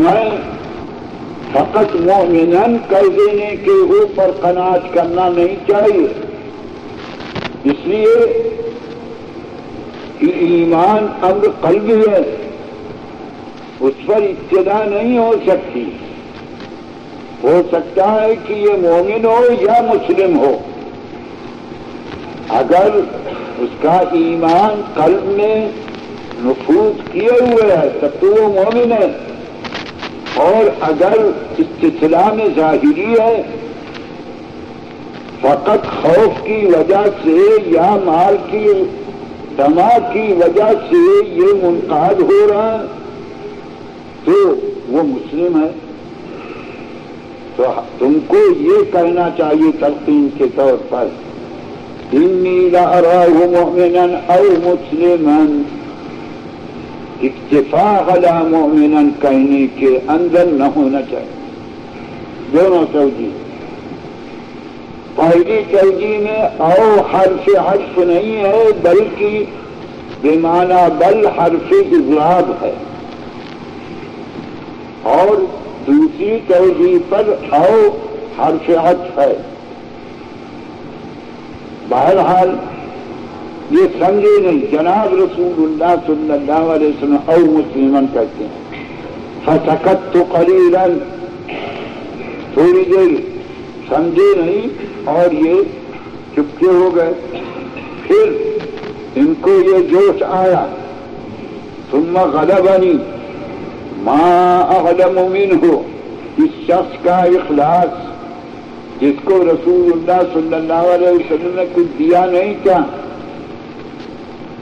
ہمیں فقط مومنن کر دینے کے اوپر قناعت کرنا نہیں چاہیے۔ اس لیے کہ ایمان امر قلبی ہے، اس پر ابتدا نہیں ہو سکتی۔ ہو سکتا ہے کہ یہ مومن ہو یا مسلم ہو۔ اگر اس کا ایمان قلب میں نفوذ کیے ہوئے ہے تب تو وہ مومن ہے۔ اور اگر استطلاع میں ظاہری ہے، فقط خوف کی وجہ سے یا مال کی، دما کی وجہ سے یہ منقاد ہو رہا ہے، تو وہ مسلم ہے۔ تو تم کو یہ کہنا چاہیے تلقین کے طور پر، انی لأراه مؤمنا او مسلما اکتفا علی مؤمنا کہنے کے اندر نہ ہونا چاہیے۔ دونوں توجہ پہلی توجہ میں او حرف حرف نہیں ہے، بلکہ بمانا بل حرف اضراب ہے۔ اور دوسری توجہ پر او حرف حرف ہے۔ بہرحال یہ سمجھے نہیں جناب رسول اللہ صلی اللہ علیہ وسلم اور مسلمان کہتے ہیں۔ فسکت تو قلیلاً تھوڑی دیر سمجھے نہیں اور یہ چپکے ہو گئے۔ پھر ان کو یہ جوش آیا۔ ثم غلبنی ماں اغلم منہ اس شخص کا اخلاص جس کو رسول اللہ صلی اللہ علیہ وسلم نے کچھ دیا نہیں تھا۔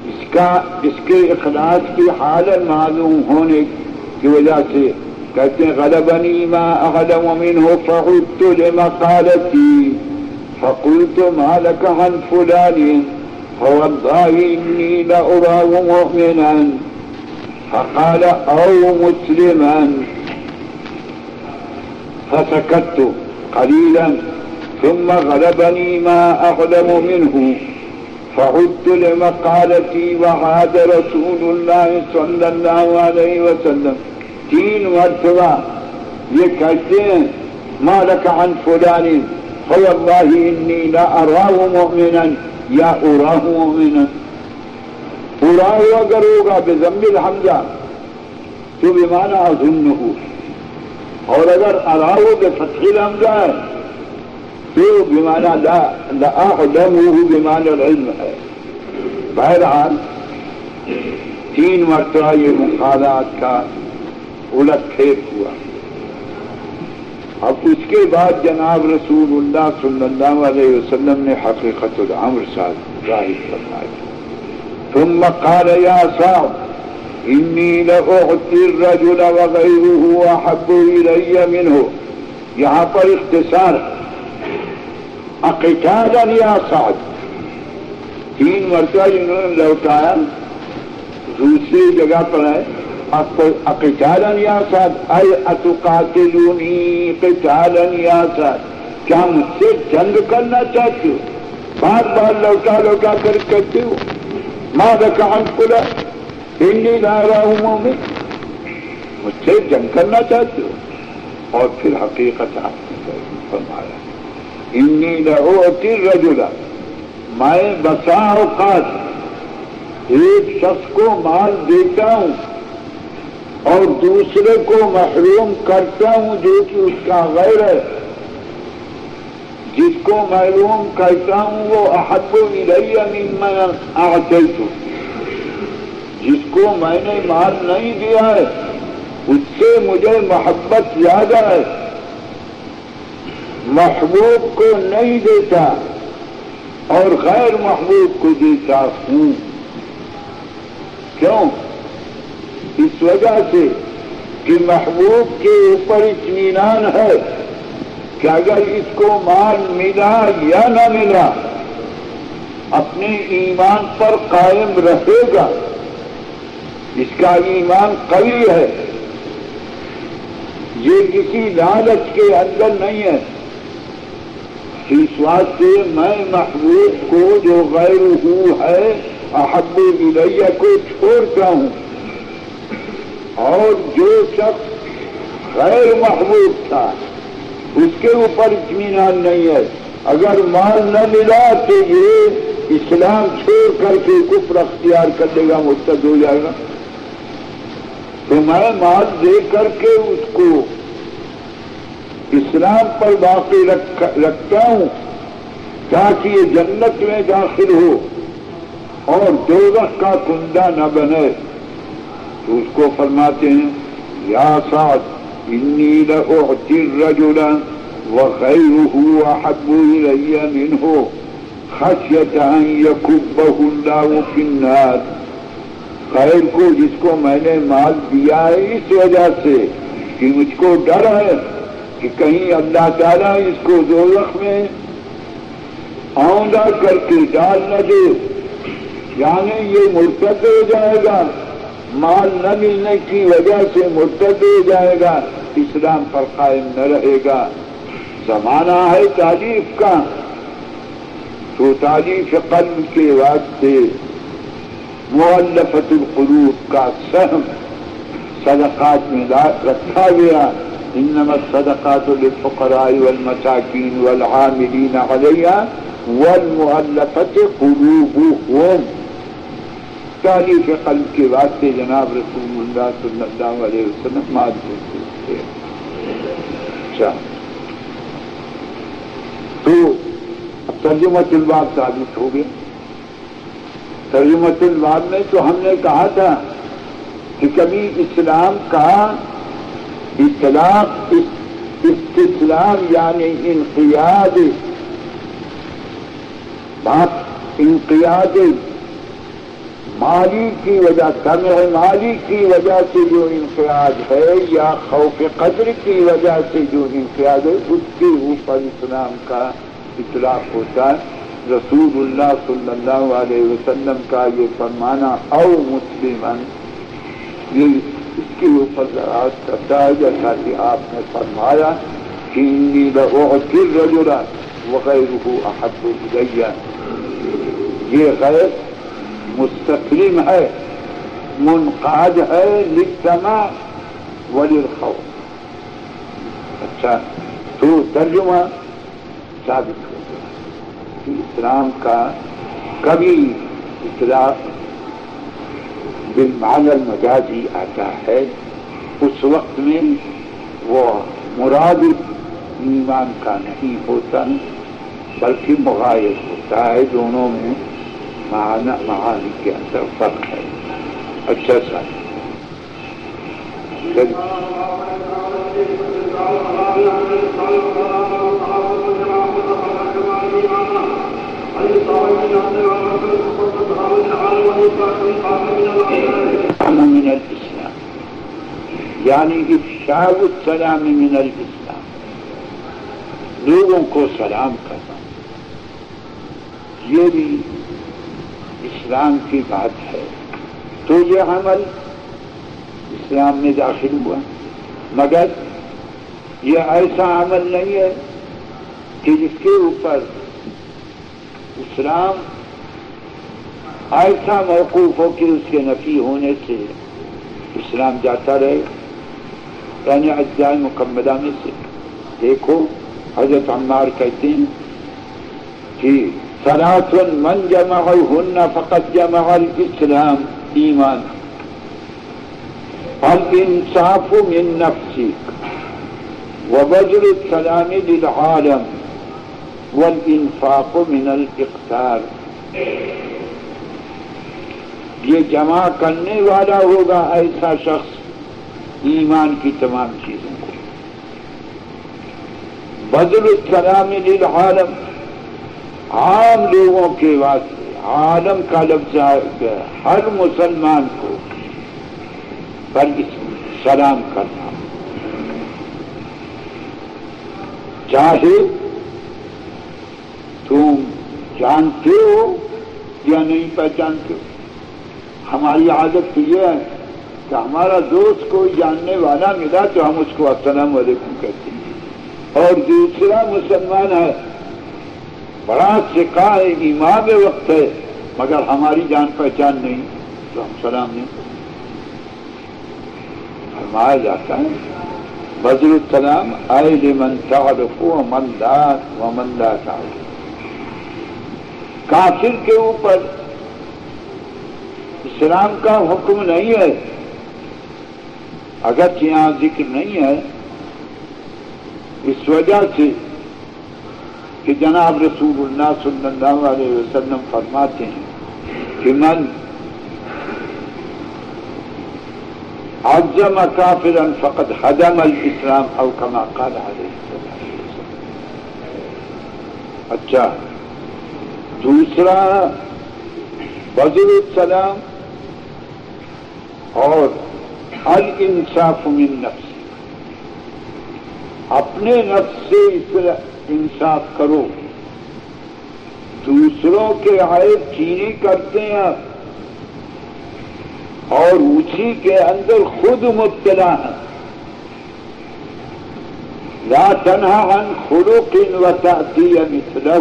اس کا اس کے اخلاص کی حالت معلوم ہونے کی وجہ سے کہتے ہیں، غلبنی ما اغلم منه فعدت لمقالتي فقلت ما لك عن فلان، فوالله اني لأراه مؤمنا، فقال او مسلما. فسكت قليلا، ثم غلبني ما أغلم منه. فعدت لمقالتي وعاد رسول الله صلى الله عليه وسلم. تین مرتبہ یہ کہتے ہیں مالک عن فلان؟ فوالله انی لا اراه مؤمنا یا اراه مؤمنا. اراه اگر ہوگا بزم الحمزہ تو بمعنى اظنه. اور اگر اراه بفتح الحمزہ ہے تو بمعنى لا لا اعلمه العلم. ہے بہرحال، تین مرتبہ یہ مقالات کا الٹ پھیر ہوا۔ اب اس کے بعد جناب رسول اللہ صلی اللہ علیہ وسلم نے حقیقت العمر ساتھ ظاہر فرمایا۔ ثم قال يا صاحب اني لاعطي الرجل وغيره احب الي منه یہاں پر اختصار ہے۔ اقتالا یا صاحب تین مرتبہ انہوں نے لوٹایا، دوسری جگہ پر ہے قتالا یا ساتھ؟ اے اتقاتلونی قتالا یا ساتھ؟ کیا مجھ سے جنگ کرنا چاہتے ہو؟ بار بار لوٹا لوٹا کر کہتے ہو، ماں رکان کلا ہندی لا رہا ہوں مومن مجھ سے جنگ کرنا چاہتے ہو؟ اور پھر حقیقت آپ نے فرمایا۔ انی لعوتی الرجل میں بسا اوقات ایک شخص کو مال دیتا ہوں اور دوسرے کو محروم کرتا ہوں جو کہ اس کا غیر ہے. جس کو محروم کرتا ہوں وہ احب الیہ مما اعطیت جس کو میں نے مال نہیں دیا ہے، اس سے مجھے محبت زیادہ ہے. محبوب کو نہیں دیتا اور غیر محبوب کو دیتا ہوں۔ کیوں؟ اس وجہ سے کہ محبوب کے اوپر اطمینان ہے کہ اگر اس کو مال ملا یا نہ ملا اپنے ایمان پر قائم رہے گا۔ اس کا ایمان قوی ہے۔ یہ کسی لالچ کے اندر نہیں ہے۔ اس واسطے میں محبوب کو جو غیر ہوں ہے، احب الیہ کو چھوڑتا ہوں اور جو شخص غیر محبوب تھا، اس کے اوپر اطمینان نہیں ہے۔ اگر مال نہ ملا تو یہ اسلام چھوڑ کر کے کفر اختیار کر دے گا مستد ہو جائے گا۔ تو میں مال دے کر کے اس کو اسلام پر باقی رکھتا ہوں تاکہ یہ جنت میں داخل ہو اور دو کا کنڈا نہ بنے۔ تو اس کو فرماتے ہیں، یا ساتھ انی لأعطي الرجل وغيره أحب إلي منه خشية أن يكبه الله في النار۔ خیر کو جس کو میں نے مال دیا ہے، اس وجہ سے کہ مجھ کو ڈر ہے۔ کہ کہیں اللہ تعالیٰ اس کو دولت میں آؤندا کر کے ڈال نہ دے۔ یعنی یہ مرتد ہو جائے گا۔ مال نہ ملنے کی وجہ سے مرتد ہو جائے گا۔ اسلام پر قائم نہ رہے گا۔ زمانہ ہے تعریف کا۔ تو تعریف قلب کے واسطے معلفت القلوب کا سہم صدقات میں رکھا گیا۔ انما الصدقات للفقراء والمساكين والعاملين عليها والمؤلفة قلوبهم. تعریف قلب کے واسطے جناب رسول اللہ صلی اللہ علیہ وسلم معذور تھے اچھا. تو ترجمت الباب ثابت ہو گیا. ترجمت الباب میں تو ہم نے کہا تھا کہ کبھی اسلام کا اطلاق استسلام یعنی انقیاد انقیاد مالی کی وجہ سمع مالی کی وجہ سے جو انفراد ہے یا خوف قدر کی وجہ سے جو انفراد ہے، اس کے اوپر اسلام کا اطلاق ہوتا ہے۔ رسول اللہ صلی اللہ علیہ وسلم کا یہ فرمانا، او مسلم یہ اس کے اوپر دراز کرتا ہے جیسا کہ آپ نے فرمایا کہ رجولا وغیرہ احب الیا یہ غیر مستقلم ہے، منقاد ہے لکھنا ولی اچھا تو ترجمہ ثابت ہو گیا۔ کہ اسلام کا کبھی اطلاق بالمعنى المجازی آتا ہے، اس وقت میں وہ مراد ایمان کا نہیں ہوتا، بلکہ مغائب ہوتا ہے، دونوں میں معانی کے اندر فرق ہے۔ اچھا سا من الاسلام. یعنی افشاء السلام من الاسلام. لوگوں کو سلام کرنا. یہ بھی اسلام کی بات ہے. تو یہ عمل اسلام میں داخل ہوا. مگر یہ ایسا عمل نہیں ہے کہ جس کے اوپر اسلام ایسا موقوف ہو کہ اس کے نفی ہونے سے اسلام جاتا رہے۔ یعنی اجزائے مکملہ میں سے۔ دیکھو، حضرت عمار کہتے ہیں کہ ثلاث من جمعهن فقد جمع الإسلام إيمان الإنصاف من نفسك وبذل السلام للعالم والإنفاق من الإقتار یہ جمع کرنے والا ہوگا ایسا شخص ایمان کی تمام چیزوں کو۔ بدل السلام للعالم، عام لوگوں کے واسطے، عالم کا لفظ ہر مسلمان کو پر سلام کرنا۔ چاہے تم جانتے ہو یا نہیں پہچانتے ہو ہماری عادت تو یہ ہے کہ ہمارا دوست کوئی جاننے والا ملا تو ہم اس کو السلام علیکم کہتے ہیں۔ اور دوسرا مسلمان ہے، بڑا سکھا ہے، امام وقت ہے، مگر ہماری جان پہچان نہیں، تو ہم سلام نہیں فرمایا جاتا ہے بدر السلام آئے لمن تعرف ومن لا ومن لا تعرف۔ کافر کے اوپر اسلام کا حکم نہیں ہے۔ اگرچہ یہاں جی ذکر نہیں ہے، اس وجہ سے کہ جناب رسول اللہ صلی اللہ علیہ وسلم فرماتے ہیں کہ من عظم کافرا فقد حدم الاسلام او کما قال علیہ السلام۔ اچھا دوسرا بدر السلام اور الانصاف من نفس۔ اپنے نفس سے انصاف کرو۔ دوسروں کے عائد چینی کرتے ہیں اور اسی کے اندر خود مبتلا ہیں۔ لا تنہا عن خلوق و تأتی مثلہ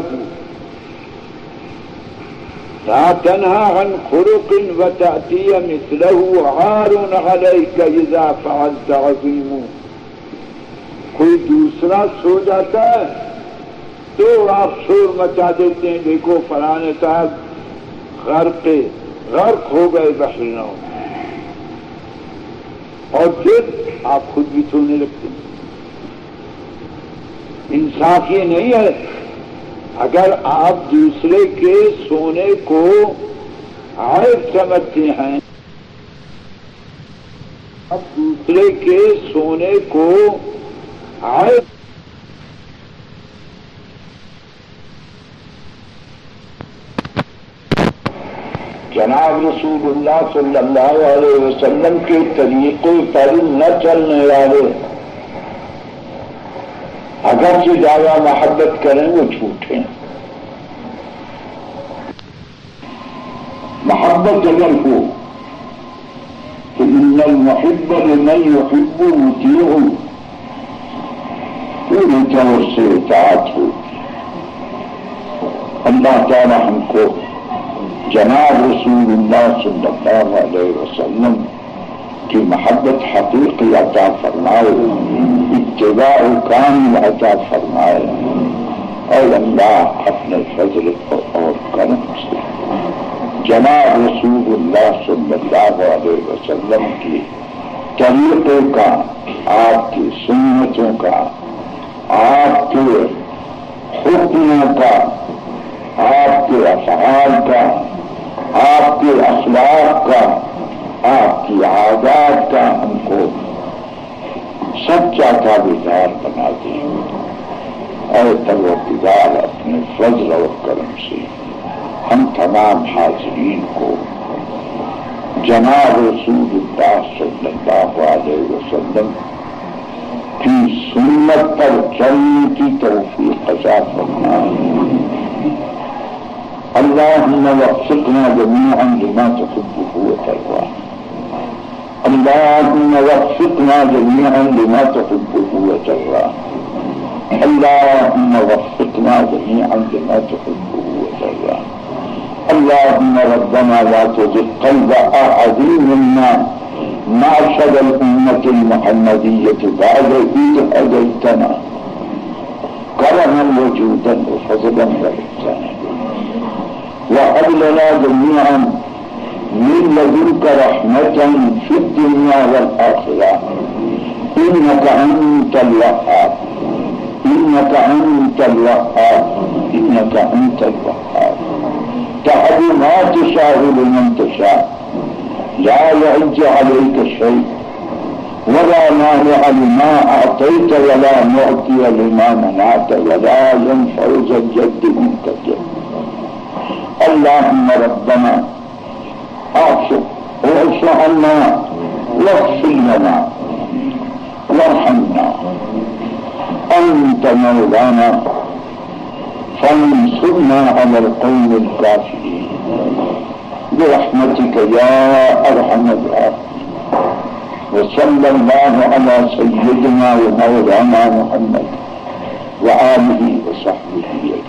لا تنهى عن خلق وتأتي مثله عار عليك إذا فعلت عظيم. کوئی دوسرا سو جاتا ہے، تو آپ شور مچا دیتے ہیں، دیکھو فلانے صاحب غرق غرق ہو گئے بحرینوں اور پھر آپ خود بھی سونے لگتے ہیں۔ انصاف یہ نہیں ہے اگر آپ دوسرے کے سونے کو عائد سمجھتے ہیں اب دوسرے کے سونے کو عائد جناب رسول اللہ صلی اللہ علیہ وسلم کے طریقے پر نہ چلنے والے اگر سے زیادہ محبت کریں وہ جھوٹے ہیں۔ محبت اگر ہو، تو ان المحب لمن يحب مطيع پوری طور سے اطاعت ہو اللہ تعالی ہم کو جناب رسول اللہ صلی اللہ علیہ وسلم کی محبت حقیقی عطا فرمائے۔ اتباع کامل عطا فرمائے اور اللہ اپنے فضل اور کرم سے جناب رسول اللہ صلی اللہ علیہ وسلم کی طریقے کا، آپ کی سنتوں کا، آپ کے حکموں کا، آپ کے افعال کا، آپ کے اخلاق کا، آپ کی عادات کا ہم کو سچا کا بیدار بنا دیں اور تروتدار اپنے فضل اور کرم سے ہم تمام حاضرین کو جناب رسول اللہ صلی اللہ علیہ وسلم کی سنت پر چلنے کی توفیق عطا فرمائے۔ اللهم وفقنا جميعا لما تحبه وترضاه اللهم وفقنا جميعا لما تحبه وترضاه. اللهم وفقنا جميعا لما تحبه وترضاه. اللهم ربنا لا تزغ قلب احد منا. معشر الأمة المحمدية بعد إذ هديتنا. كرما وجودا وفضلا وإحسانا. وهب لنا جميعا من لدنك رحمة في الدنيا والآخرة. إنك أنت الوهاب. إنك أنت الوهاب. إنك أنت الوهاب. تهب ما تشاء لمن تشاء. لا يعج عليك شيء. ولا مانع لما أعطيت ولا معطي لما منعت ولا ينفع ذا الجد منك اللهم ربنا اعصب واعف عنا واغفر لنا. وارحمنا. انت مولانا. فانصرنا على القوم الكافرين. برحمتك يا ارحم الراحمين. وصلى الله على سيدنا ومولانا محمد وآله وصحبه أجمعين.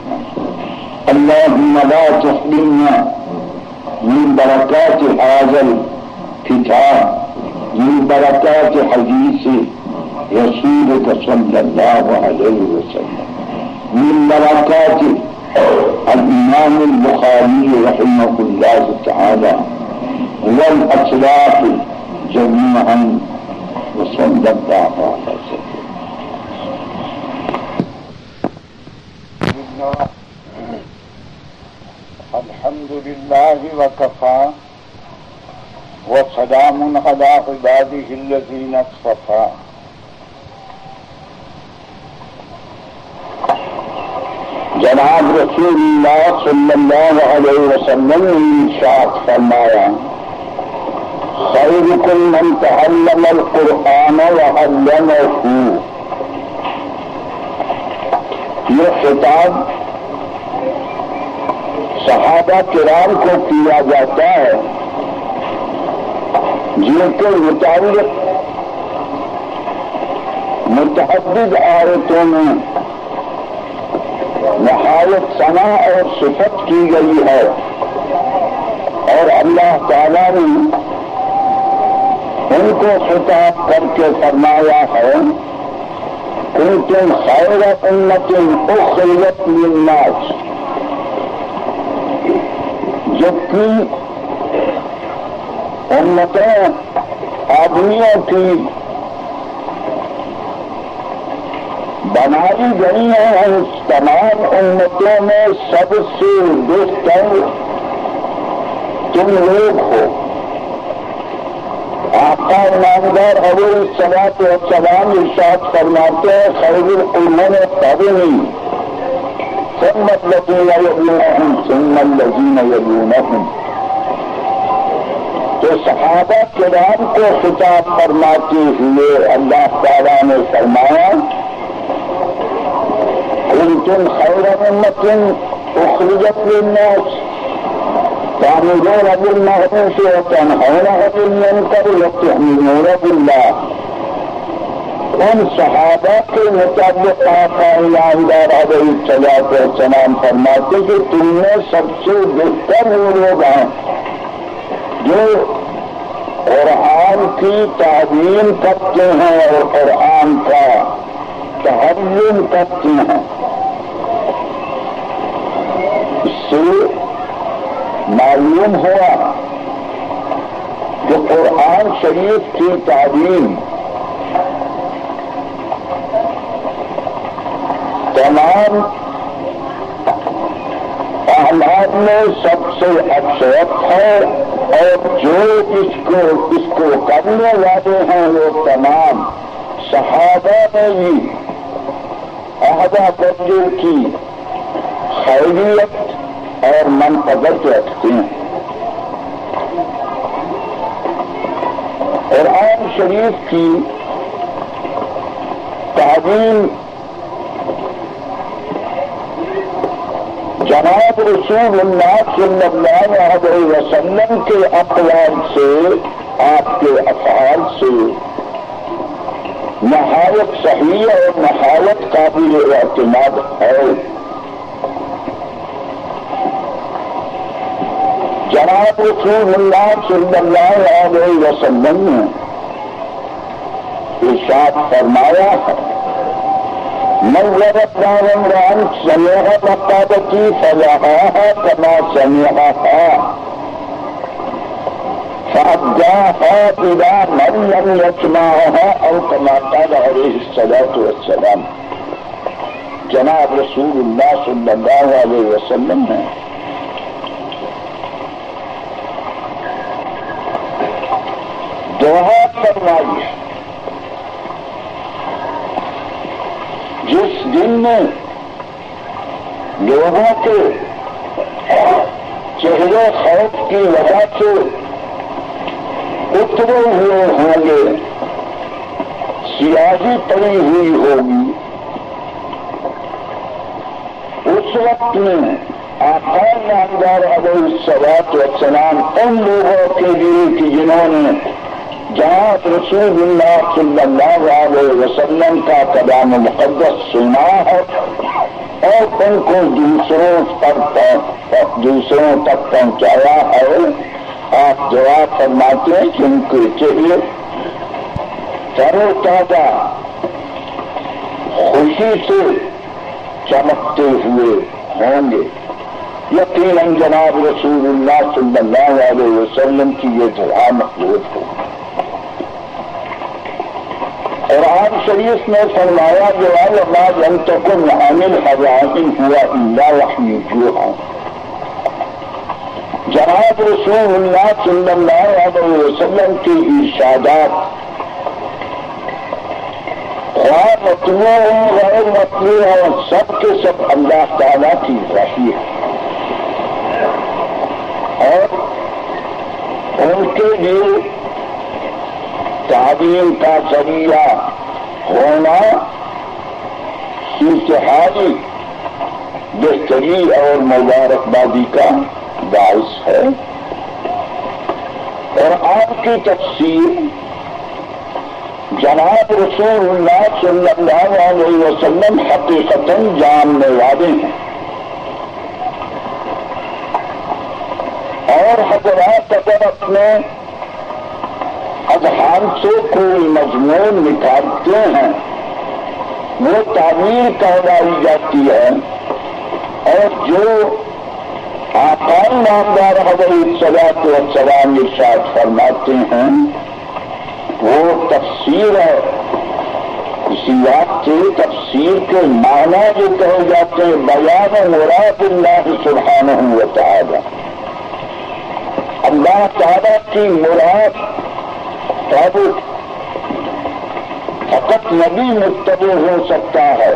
اللهم لا تحرمنا من بركات هذا الكتاب من بركات حديث رسولك صلى الله عليه وسلم. من بركات الإمام البخاري رحمه الله تعالى والأطلاق جميعا وصلى الله على وسلم. الحمد لله وكفى وسلام على عباده الذين اصطفى. جناب رسول اللہ صلی اللہ علیہ وسلم نے ارشاد فرمایا، خیرکم من تعلم القرآن وعلمه. یہ خطاب صحابہ کرام کو کیا جاتا ہے؟ جن کے مطابق متعدد آیتوں میں نہایت سنا اور صفت کی گئی ہے۔ اور اللہ تعالی نے ان کو خطاب کر کے فرمایا ہے ان تم خیر امت اخرت للناس جبکہ امتیں آدمیوں کی بنائی گئی ہیں اس تمام امتوں میں سب سے بہتر تم لوگ ہو۔ آقا نامدار ابو سلا کے سلام ارشاد فرماتے ہیں خیر العلم قبل سمت لذین یلونہم سمت لذین یلونہم تو صحابہ کرام کو خطاب فرماتے ہوئے اللہ تعالیٰ نے فرمایا كنتم خير أمة أخرجت للناس، تعملون بالمعروف وتنهون عن المنكر وتؤمنون بالله ان صحابہ کے مطابق آقا الہدار علیہ فرماتے کہ تم میں سب سے بہتر وہ لوگ ہیں جو قرآن کی تعلیم کرتے ہیں اور قرآن کا تعلیم کرتے ہیں۔ اس سے معلوم ہوا کہ قرآن شریف کی تعلیم تمام احمد میں سب سے اکثرت ہے اور جو اس کو اس کو کرنے والے ہیں وہ تمام صحابہ میں بھی عہدہ درجے کی خیریت اور من رکھتے ہیں۔ قرآن شریف کی تعلیم جناب رسول اللہ صلی اللہ علیہ وسلم کے اقوال سے، آپ کے افعال سے نہایت صحیح اور نہایت قابل اعتماد ہے۔ جناب رسول اللہ صلی اللہ علیہ وسلم نے ارشاد فرمایا ہے منظر رام رام سمیہ مقابتی فلاحا کما سمیہ فأداها إلى من لم يسمعها أو كما قال عليه الصلاة والسلام جناب رسول اللہ صلی اللہ علیہ وسلم نے دعا فرمائی جس دن میں لوگوں کے چہرے خوف کی وجہ سے اترے ہوئے ہوں گے، سیاہی پڑی ہوئی ہوگی۔ اس وقت میں آخر نامدار علیہ السلاط والسلام ان لوگوں کے لیے کہ جنہوں نے جہاں رسول اللہ صلی اللہ علیہ وسلم کا قدام مقدس سنا ہے اور ان کو دوسروں تک دوسروں تک پہنچایا ہے۔ آپ جواب فرماتے ہیں کہ ان کے چہرے ترو تازہ خوشی سے چمکتے ہوئے ہوں گے۔ یقیناً جناب رسول اللہ صلی اللہ علیہ وسلم کی یہ دعا مقبول ہو۔ اور آپ شریف نے فرمایا جو اللہ جن تک عامل حضائن ہوا اللہ رحمی جو ہوں جناب رسول اللہ صلی اللہ علیہ وسلم کی ارشادات۔ خواب مطلوع ہوں غیر مطلوع ہوں سب کے سب اللہ تعالیٰ کی رہی ہے اور ان کے لیے تعلیم کا ذریعہ ہونا انتہائی بہتری اور مبارکبادی کا باعث ہے۔ اور آپ کی تفصیل جناب رسول اللہ صلی اللہ علیہ وسلم حقیقت جاننے والے ہیں۔ اور حضرات اگر اپنے اذہان سے کوئی مضمون نکالتے ہیں۔ وہ تعمیر کہلائی جاتی ہے اور جو آکال نامدار حضرت صلاح و سلام ارشاد فرماتے ہیں، وہ تفسیر ہے۔ اسی بات سے تفسیر کے معنی جو کہے جاتے ہیں، بیان مراد اللہ سبحانہ و تعالی اللہ تعالیٰ کی مراد تب فقط نبی متبع ہو سکتا ہے۔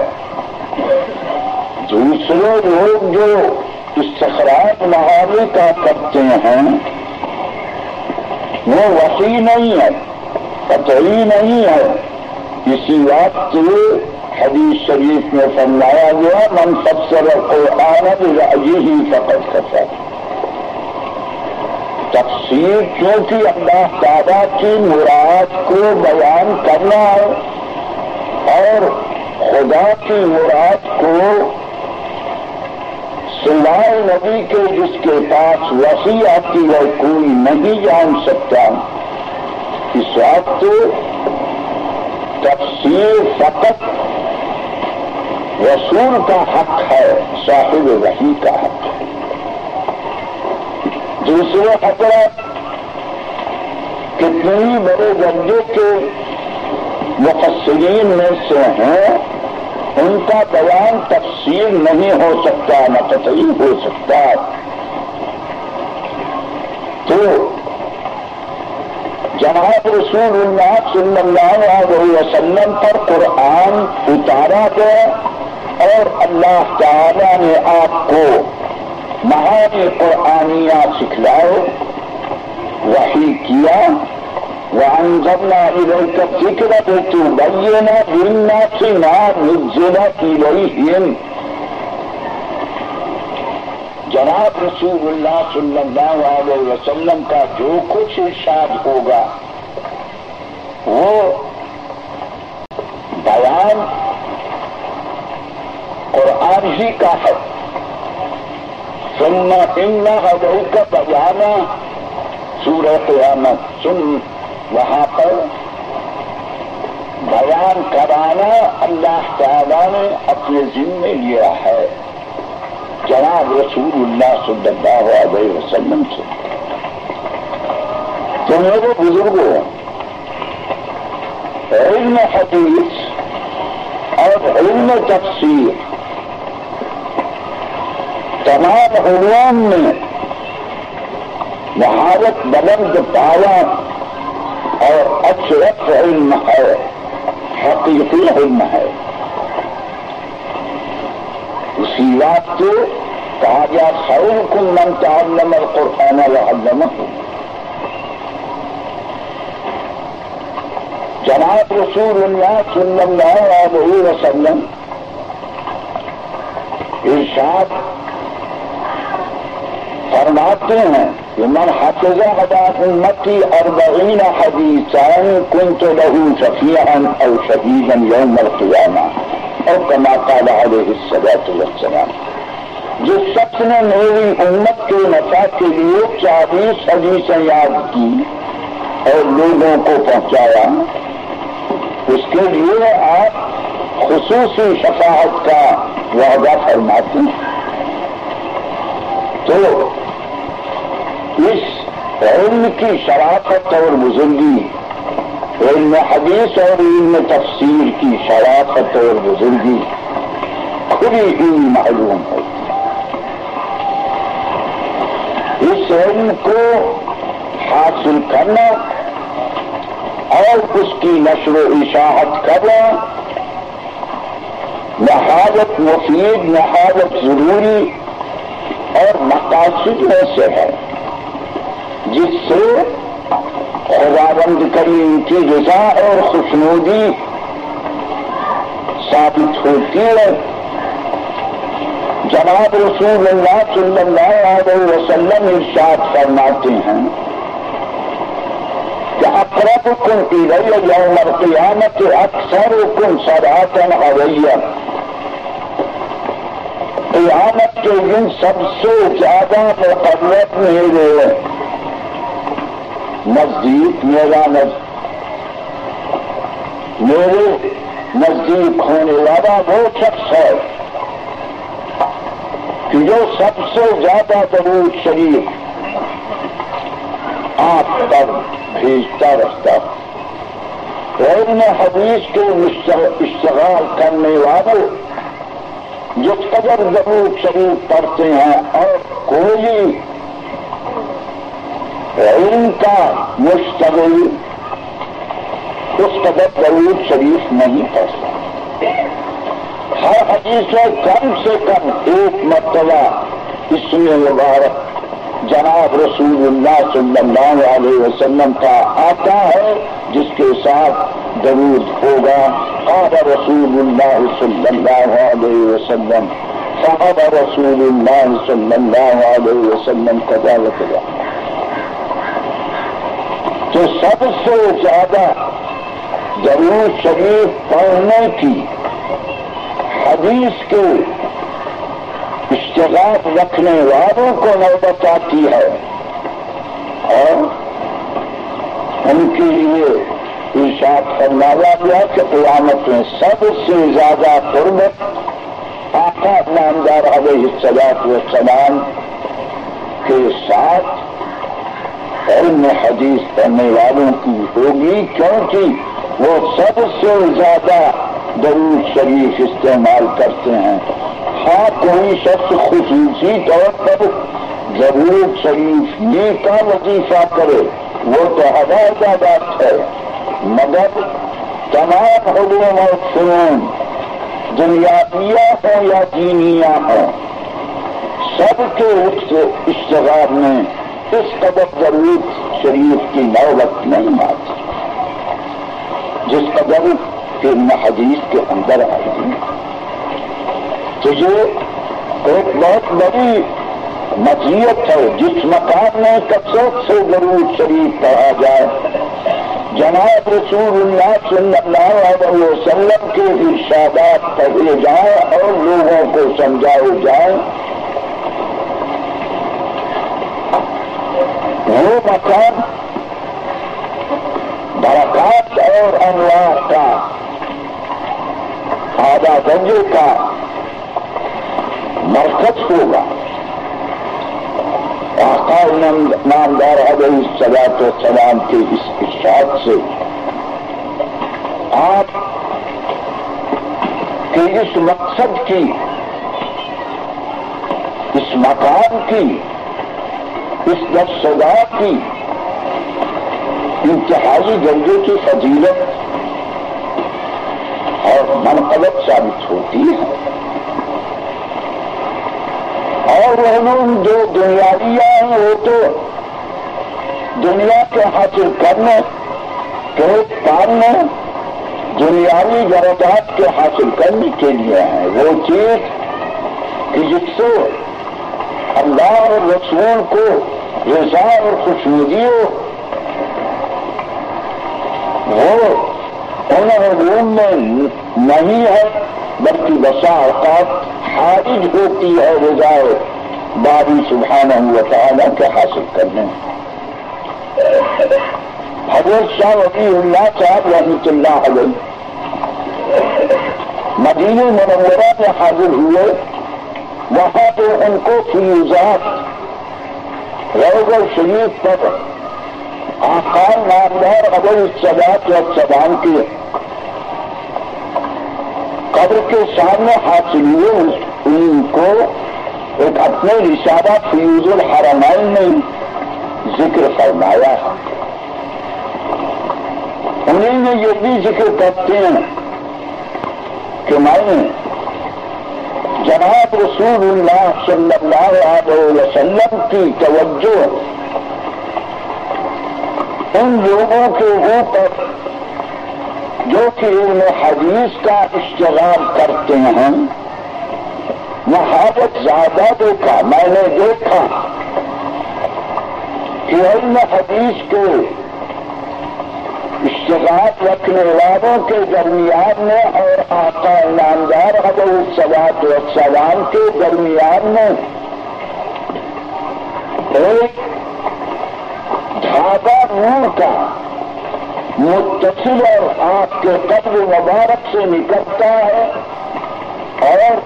دوسرے لوگ جو استخراج محاورے کا کرتے ہیں، وہ وسیع نہیں ہے، قطعی نہیں ہے۔ اسی بات سے حدیث شریف میں فرمایا گیا، من سب سے کو آنند ہی فقط کرتا تفسیر کیونکہ اللہ تعالیٰ کی مراد کو بیان کرنا ہے اور خدا کی مراد کو سوائے نبی کے جس کے پاس وسیع آتی ہے، کوئی نہیں جان سکتا۔ اس وقت تفسیر فقط رسول کا حق ہے، صاحب وحی کا حق ہے۔ دوسرے حضرت کتنی بڑے درجے کے مفسرین میں سے ہیں، ان کا بیان تفصیل نہیں ہو سکتا، نہ قطعی ہو سکتا۔ تو جناب رسول اللہ صلی اللہ علیہ وسلم پر قرآن اتارا گیا اور اللہ تعالی نے آپ کو مہانی قرآنیہ سکھلاؤ وہی کیا وہ انجمنا ادھر کا فکر تو بینا ہلنا سینا نجنا کی گئی ہن جناب رسول اللہ صلی اللہ علیہ وسلم کا جو کچھ ارشاد ہوگا، وہ بیان قرآن ہی کا ہے۔ سننا اننا ہدو کا بجانا۔ سورہ قیامت سن، وہاں پر بیان کرانا اللہ تعالیٰ نے اپنے ذمے لیا ہے۔ جناب رسول اللہ صلی اللہ علیہ وسلم سے۔ تو میرے بزرگوں علم حدیث اور علم تفسیر تمام علوم میں مہارت بلند پایا اور اشرف علم ہے، حقیقی علم ہے۔ اسی بات کو کہا گیا خیر کن من تعلم القرآن وعلمہ جناب رسول اللہ صلی اللہ علیہ وسلم ارشاد فرماتے ہیں کہ من حفظ حدا امتی اربعین حدیثان کنت له شفیعا او شہیدا یوم القیامہ اور کما قال علیہ الصلاة والسلام۔ جس شخص نے میری امت کے نفع کے لیے چالیس حدیثیں یاد کی اور لوگوں کو پہنچایا، اس کے لیے آپ خصوصی شفاعت کا وعدہ فرماتے ہیں تو اس علم کی شرافت اور بزرگی، علم حدیث اور علم تفسیر کی شرافت اور بزرگی کھلی ہی معلوم ہے۔ اس علم کو حاصل کرنا اور اس کی نشر و اشاعت کرنا نہایت مفید، نہایت ضروری اور مقاصد میں سے ہے۔ جس سے خدا بند کریم کی رضا اور خوشنودی ثابت ہوتی ہے۔ جناب رسول اللہ صلی اللہ علیہ وسلم ارشاد فرماتے ہیں کہ اقرب کن کی رئی یوم القیامت اکثر کن سراتن اویہ قیامت کے دن سب سے زیادہ مقرر میرے نزدیک میرا میرے نزدیک ہونے والا وہ شخص ہے کہ جو سب سے زیادہ ضرور شریف آپ پر بھیجتا رہتا میں حدیث کے اشتغال کرنے والوں جس قدر ضرور شریف پڑھتے ہیں اور کوئی علم کا مشتغل اس قدر ضرور شریف نہیں پڑھتا ہر حدیث میں کم سے کم ایک مرتبہ اس میں مبارک جناب رسول اللہ صلی اللہ علیہ وسلم کا آتا ہے، جس کے ساتھ درود ہوگا۔ قال رسول اللہ صلی اللہ علیہ وسلم صحاب رسول اللہ صلی اللہ علیہ وسلم کا دعوت تو سب سے زیادہ درود شریف پڑھنے کی حدیث کے اشتغاف رکھنے والوں کو نوبت آتی ہے اور ان کے لیے ارشاد فرمایا گیا کہ قیامت میں سب سے زیادہ قربت آقا نامدار علیہ السلاط و سلام کے ساتھ علم حدیث پڑھنے والوں کی ہوگی کیونکہ وہ سب سے زیادہ درود شریف استعمال کرتے ہیں۔ ہاں کوئی شخص خصوصی طور پر ضرور شریف یہ کا وظیفہ کرے، وہ تو ہزار بات ہے۔ مگر تمام علوم اور فنون دنیاویہ ہوں یا دینیا ہوں سب کے اس اشتغار میں اس قدر ضرور شریف کی نوبت نہیں آتی جس قدر حدیث کے اندر آئی۔ تو یہ ایک بہت بڑی مزیت ہے، جس مقام میں کثرت سے ضرور شریف پڑھا جائے۔ جناب رسول اللہ صلی اللہ علیہ وسلم کے ارشادات پڑھے جائیں اور لوگوں کو سمجھائے جائیں۔ وہ مقام برکات اور انوار کا، آدھا گنجے کا مرکز ہوگا۔ نامدار علیہ السلاط و سلام کے اس ارشاد سے آپ کے اس مقصد کی، اس مقام کی اس سدا کی انتہائی درجے کی فضیلت اور منقلب ثابت ہوتی ہے اور علوم جو دنیاوی ہیں وہ تو دنیا کے حاصل کرنے کے پالنے، دنیاوی ضرورات کے حاصل کرنے کے لیے ہیں وہ چیز کہ جس سے اللہ اور رسول کو رضا اور خوشنودی ہو۔ وہ ان علوم میں نہیں ہے، بلکہ بسا اوقات خارج ہوتی ہے رضائے باری سبحانہ ہوا تعالیٰ کے حاصل کرنے۔ حضرت شاہ ولی اللہ صاحب رحمۃ اللہ علیہ مدینہ منورہ میں حاضر ہوئے۔ وہاں پہ ان کو فیوزات روگر شریف پر آخان نامدار اگر سجات یا سبان کے قبر کے سامنے حاصل ہوئے۔ ان کو ایک اپنے رشادہ فیوز الحرمین میں ذکر فرمایا۔ انہیں یہ بھی ذکر کرتے ہیں کہ میں نے جناب رسول اللہ صلی اللہ علیہ وسلم کی توجہ ان لوگوں کے اوپر جو کہ علم حدیث کا اشتغال کرتے ہیں، محبت زیادہ دیکھا، میں نے دیکھا کہ علم حدیث کے اشتغال رکھنے والوں کے درمیان میں اور آقا نامدار حضرت سوات السلام کے درمیان میں ایک دھاگا نور کا متصل اور آپ کے قبر مبارک سے نکلتا ہے اور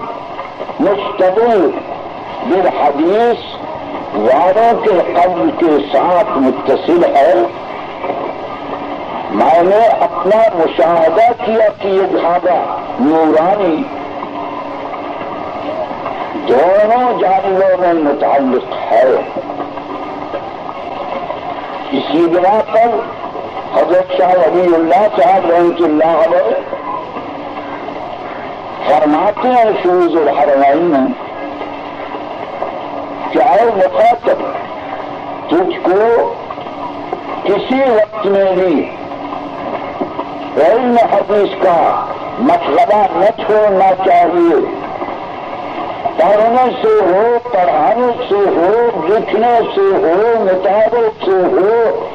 مشتبل بالحدیث والوں کے قبر کے ساتھ متصل ہے۔ میں نے اپنا مشاہدہ کیا کہ یہ دھاگا نورانی دونوں جانوروں میں متعلق ہے۔ اسی بنا پر حضرت شاہ علی اللہ صاحب رحمت اللہ علیہ فرماتے ہیں شوز الحرمین میں کہ اے مخاطب، تجھ کو کسی وقت میں بھی علم حدیث کا مطلبہ نہ چھوڑنا چاہیے۔ پڑھنے سے ہو، پڑھانے سے ہو، لکھنے سے ہو، مطابق سے ہو،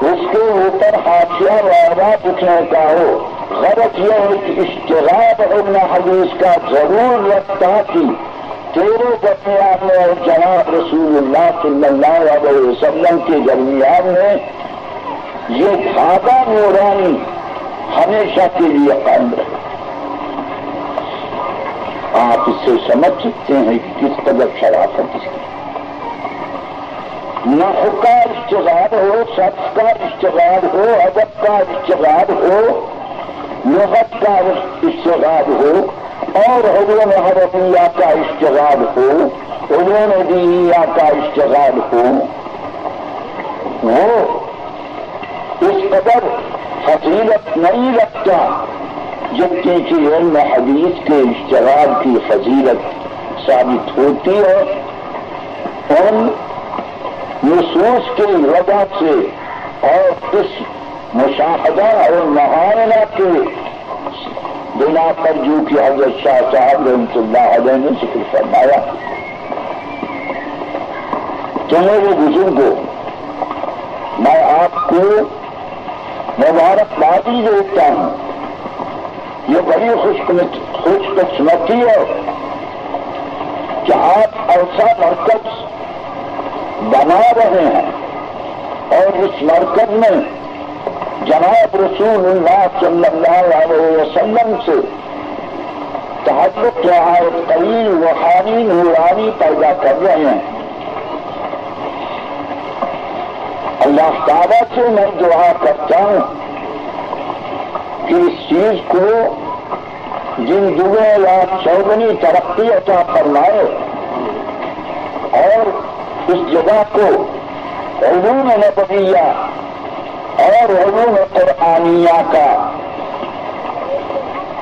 اس کے اوپر حادثہ وغیرہ لکھنے کا ہو غلط یہ ہے کہ اشتغاب علم حدیث کا ضرور رکھتا کہ تیرے درمیان میں اور جناب رسول اللہ صلی اللہ علیہ وسلم کے درمیان میں یہ دھاگا نورانی ہمیشہ کے لیے قائم رہے۔ آپ اس سے سمجھ سکتے ہیں کہ کس قدر شرافت اس کی نحو کا اشتغال ہو شخص کا اشتغال ہو ادب کا اشتغال ہو لغت کا اشتغال ہو، اور علوم حرفیہ کا اشتغال ہو، علوم دینیا کا اشتغال ہو، وہ اس قدر فضیلت نہیں رکھتا جبکہ کہ علم حدیث کے اشتغال کی فضیلت ثابت ہوتی ہے ان نصوص کی وجہ سے اور اس مشاہدہ اور معائنہ کے بنا پر جو کہ حضرت شاہ صاحب رحمۃ اللہ علیہ نے ذکر فرمایا تو میرے بزرگوں، میں آپ کو مبارکبادی دیتا ہوں یہ بڑی خوش خوش قسمتی ہے کہ آپ ایسا مرکز بنا رہے ہیں اور اس مرکز میں جناب رسول اللہ صلی اللہ علیہ وسلم سے تعلق رعایت قریب روحانی نورانی پیدا کر رہے ہیں۔ اللہ تعالیٰ سے میں دعا کرتا ہوں کہ اس چیز کو جن دگے یا چوگنی ترقی عطا فرمائے اور اس جگہ کو علوم نبویہ اور علوم قرآنیہ کا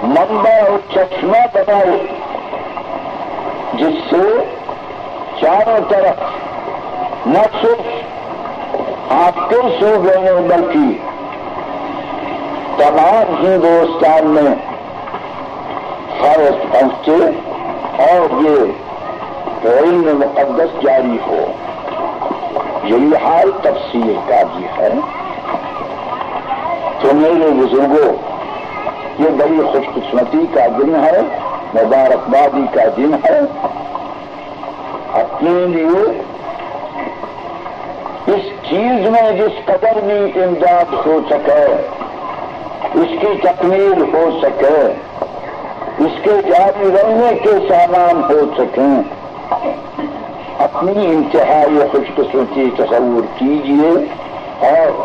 منبع اور چشمہ بنائے، جس سے چاروں طرف نہ صرف آپ کے صوبے میں بلکہ تمام ہندوستان میں فرض پہنچے اور یہ علم مقدس جاری ہو۔ یہی حال تفصیل کا بھی ہے۔ تو میرے بزرگوں، یہ بڑی خوش قسمتی کا دن ہے، مبارکبادی کا دن ہے۔ اپنے لیے چیز میں جس قدر بھی امداد ہو سکے، اس کی تکمیل ہو سکے، اس کے جاری رہنے کے سامان ہو سکیں۔ اپنی انتہائی خوش قسمتی تصور کیجیے اور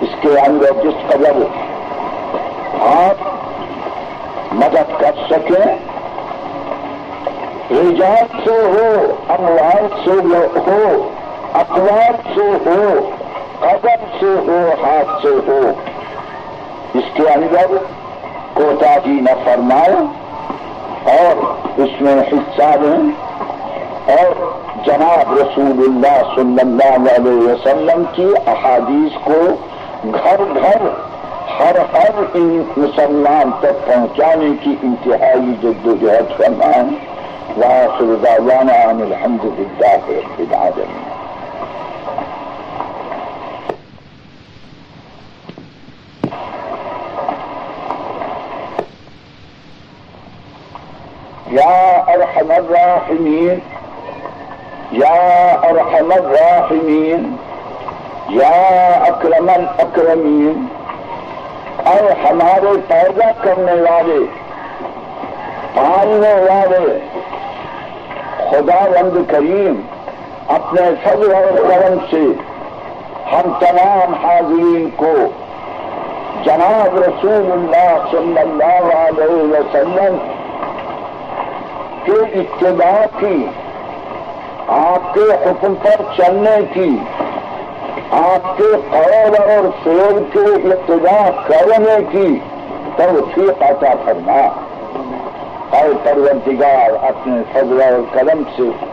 اس کے اندر جس قدر آپ مدد کر سکیں رجحان سے ہو، اموال سے ہو اخبار سے ہو، قدم سے ہو، ہاتھ سے ہو۔ اس کے اندر کوتا جی نہ فرمائے اور اس میں حصہ لیں۔ اور جناب رسول اللہ صلی اللہ علیہ وسلم کی احادیث کو گھر گھر، ہر ہر مسلمان تک پہنچانے کی انتہائی جدوجہد کرنا ہے واخر دعوانا عن الحمد لله رب العالمين يا ارحم الراحمين يا ارحم الراحمين يا اکرم الاکرمین۔ اے ہمارے پیدا کرنے والے پالنے والے، خدا رند کریم، اپنے فضل اور کرم سے ہم تمام حاضرین کو جناب رسول اللہ صلی اللہ علیہ وسلم کے اتباع کی آپ کے حکم پر چلنے کی، آپ کے قول اور فیل کے ابتدا کرنے کی توفیق عطا فرما۔ اے پروردگار، اپنے فضل اور قلم سے۔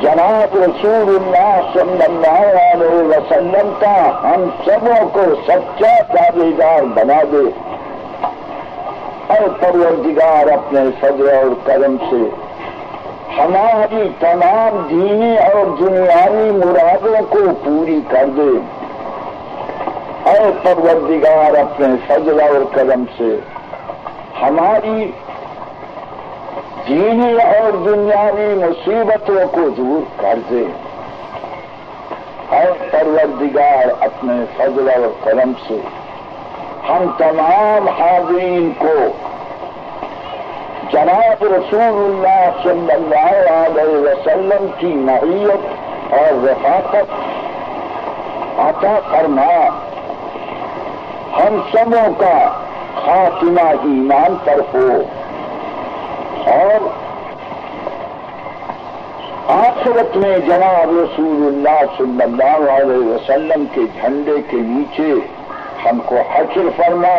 جناب رسول اللہ صلی اللہ علیہ وسلم کا ہم سبوں کو سچا دار بنا دے۔ اے پروردگار اپنے فضل اور قلم سے ہماری تمام دینی اور دنیاوی مرادوں کو پوری کر دے۔ اے پروردگار اپنے فضل اور قلم سے ہماری دینی اور دنیاوی مصیبتوں کو دور کر دے۔ اور پروردگار اپنے فضل اور کرم سے ہم تمام حاضرین کو جناب رسول اللہ صلی اللہ علیہ وسلم کی نوعیت اور رفاقت عطا فرما۔ ہم سبوں کا خاتمہ ایمان پر ہو۔ اور آخرت میں جناب رسول اللہ صلی اللہ علیہ وسلم کے جھنڈے کے نیچے ہم کو حشر فرما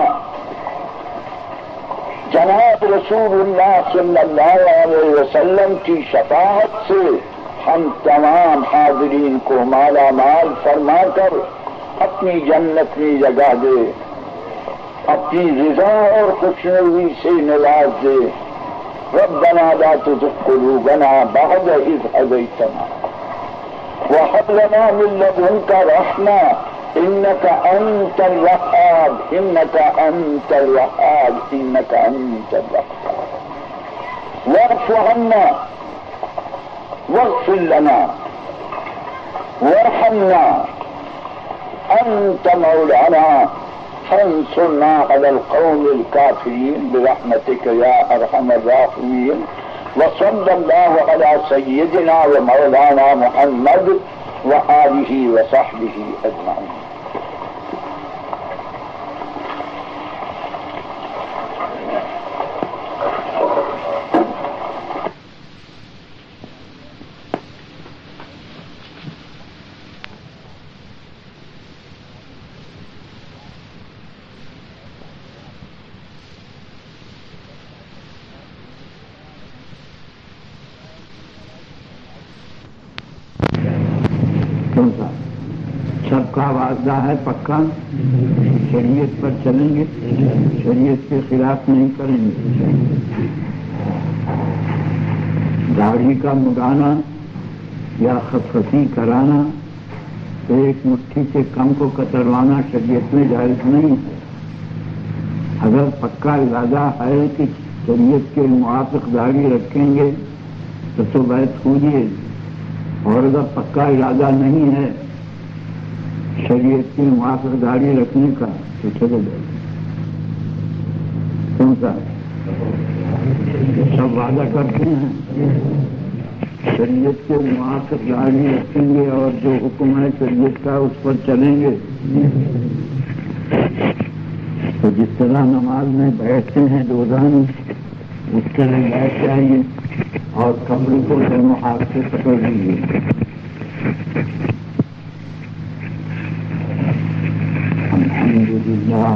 جناب رسول اللہ صلی اللہ علیہ وسلم کی شفاعت سے ہم تمام حاضرین کو مالا مال فرما کر اپنی جنت میں جگہ دے، اپنی رضا اور خوشنوی سے نواز دے۔ ربنا لا تزغ قلوبنا بعد إذ هديتنا وهب لنا من لدنك رحمة إنك أنت الوهاب. إنك أنت الوهاب. إنك أنت الوهاب. واعف عنا. واغفر لنا. وارحمنا. أنت مولانا. فانصرنا على القوم الكافرين برحمتك يا أرحم الراحمين. وصلى الله على سيدنا ومولانا محمد وآله وصحبه أجمعين. واضح ہے پکا۔ شریعت پر چلیں گے۔ شریعت کے خلاف نہیں کریں گے۔ داڑھی کا مڈانا یا خفتی کرانا تو ایک مٹھی کے کم کو کتروانا شریعت میں جائز نہیں۔ ہے اگر پکا ارادہ ہے کہ شریعت کے موافق داڑھی رکھیں گے، تو تو بحث ہوجیے اور اگر پکا ارادہ نہیں ہے شریعت کی موافق داڑھی رکھنے کا تو چلو جائے۔ کون سا؟ سب وعدہ کرتے ہیں۔ شریعت کے معاقب جاری رکھیں گے اور جو حکم ہے شریعت کا اس پر چلیں گے۔ تو جس طرح نماز میں بیٹھتے ہیں روزانہ، اس طرح بیٹھ جائیے اور کمرے کو دونوں ہاتھ سے پکڑ لیجیے الحمد لله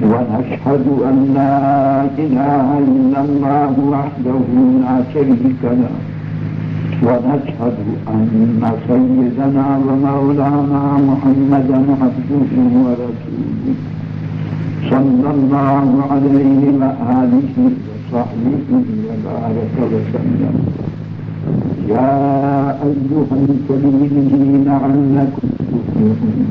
ونشهد أن لا إله إلا الله وحده لا شريك له. ونشهد أن سيدنا ومولانا محمدا عبده ورسوله صلى الله عليه وآله وصحبه وبارك وسلم. يا أيها الكريمين عنكم تفلحون.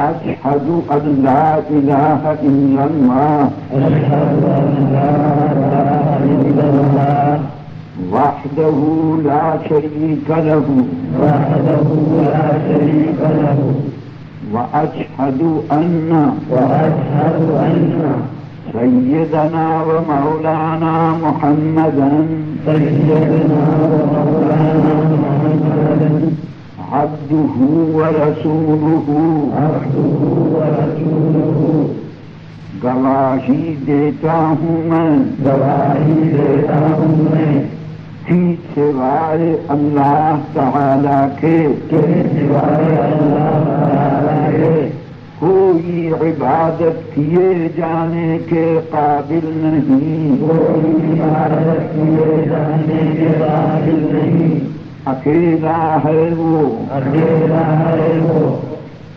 أشهد أن لا إله إلا الله أشهد أن لا إله إلا الله وحده لا شريك له وحده لا شريك له وأشهد أن وأشهد أن سيدنا ومولانا محمدا سيدنا ومولانا محمدا عبده ورسوله. عبده ورسوله گواہی دیتا ہوں میں. گواہی دیتا ہوں میں فی سوائے اللہ تعالی کے سوائے اللہ تعالی کے. کوئی عبادت کیے جانے کے قابل نہیں. کوئی عبادت کیے جانے کے قابل نہیں. اکیلا ہے وہ۔ اکیلا ہے وہ۔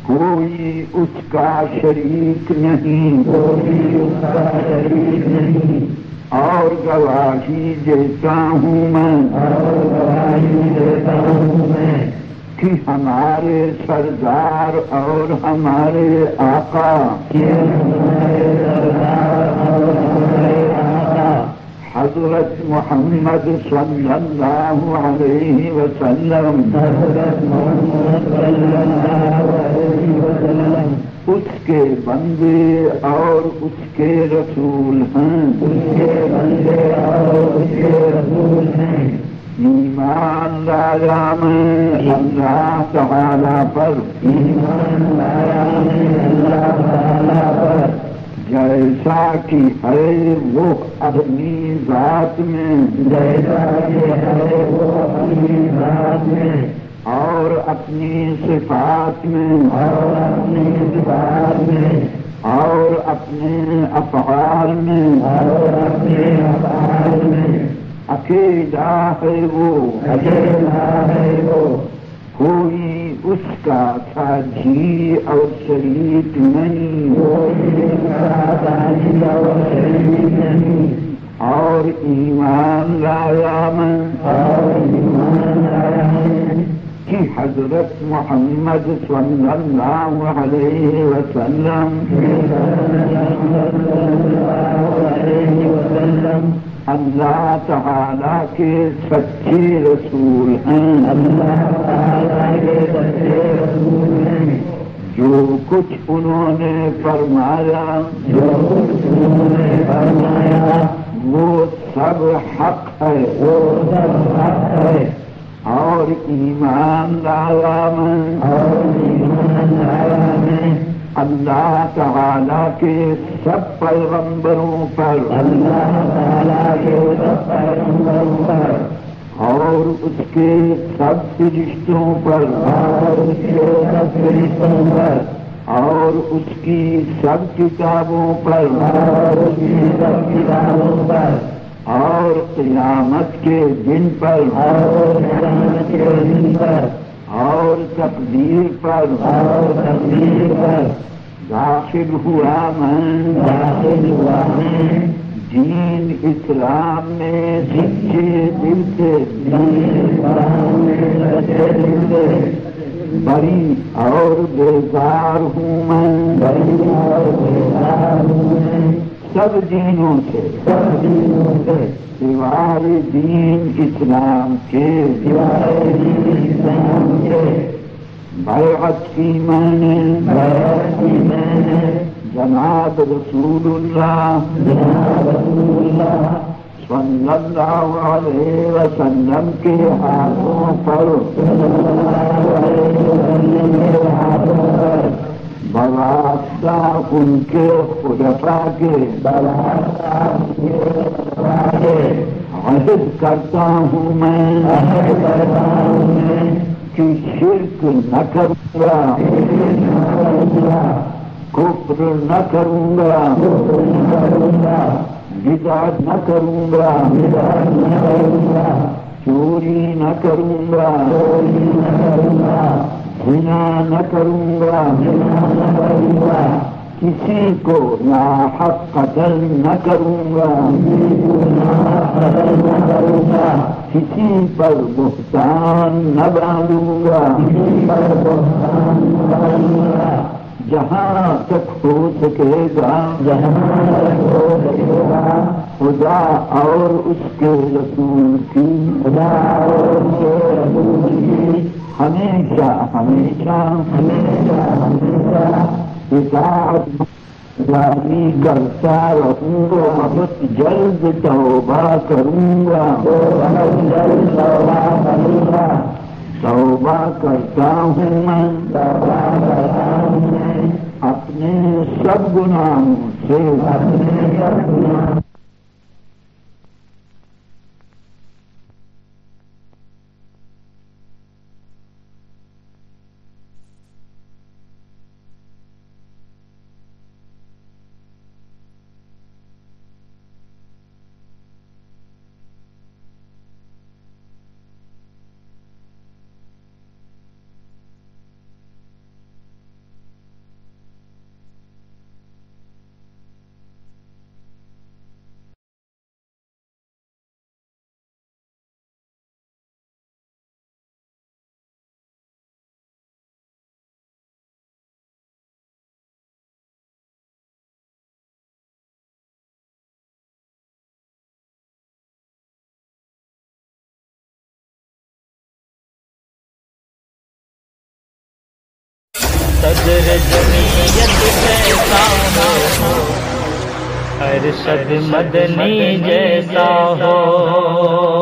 کوئی اس کا شریک نہیں۔ کوئی اس کا شریک نہیں۔ اور گواہی دیتا ہوں میں۔ اور گواہی دیتا ہوں میں۔ کہ ہمارے سردار اور ہمارے آقا۔ کہ ہمارے سردار اور ہمارے آقا حضرت محمد صلی اللہ علیہ وسلم۔ اس کے بندے اور اس کے رسول ہیں۔ اس کے بندے اور اس کے رسول ہیں ایمان لایا میں اللہ تعالی پر ایمان لایا میں اللہ تعالی پر۔ جیسا کہ ہے وہ اپنی ذات میں جیسا کہ ہے وہ اپنی ذات میں اور اپنی صفات میں اور اپنی صفات میں اور اپنے افعال میں اور اپنے افعال میں اکیلا ہے وہ اکیلا ہے وہ کوئی اس کا ساجھی اور شریک نہیں کوئی اور شریک نہیں۔ اور ایمان لایا میں۔ کہ حضرت محمد صلی اللہ علیہ وسلم۔ اللہ تعالی کے سچے رسول ہیں۔ اللہ تعالی کے سچے رسول ہیں جو کچھ انہوں نے فرمایا جو کچھ انہوں نے فرمایا وہ سب حق ہے۔ وہ سب حق ہے اور ایمان لایا میں۔ اور ایمان لایا اللہ تعالی کے سب پیغمبروں پر۔ اللہ تعالی کے سب پیغمبروں پر۔ اور اس کے سب فرشتوں پر۔ اور اس کے سب فرشتوں پر۔ اور اس کی سب کتابوں پر۔ اور اس کی سب کتابوں پر۔ اور قیامت کے دن پر۔ اور قیامت کے دن پر۔ اور تقدیر پر اور تقدیر پر داخل ہوا میں۔ داخل ہوا ہے دین اسلام میں سچے دل سے دین اسلام میں سچے دل سے بڑی اور بیزار ہوں میں۔ بڑی اور بیدار ہوں میں۔ سب دینوں سے۔ سب دینوں سے۔ سوائے دین اسلام کے۔ بیعت کی میں نے۔ جناب رسول اللہ جناب رسول اللہ صلی اللہ علیہ وسلم کے ہاتھوں پر۔ صلی اللہ علیہ وسلم کے ہاتھوں پر بواسطہ ان کے خلفا کے عہد کرتا ہوں میں کہ شرک نہ کروں گا کفر نہ کروں گا بدعت نہ کروں گا چوری نہ کروں گا زنا نہ کروں گا کسی کو ناحق قتل نہ کروں گا۔ کسی پر بہتان نہ باندھوں گا۔ جہاں تک ہو سکے گا خدا اور اس کے رسول کی۔ ہمیشہ ہمیشہ اطاعت جاری کرتا رہوں گا بہت جلد توبہ کروں گا۔ توبہ کرتا ہوں میں، اپنے سب گناہوں سے۔ صدر ارشد مدنی جیسا ہو۔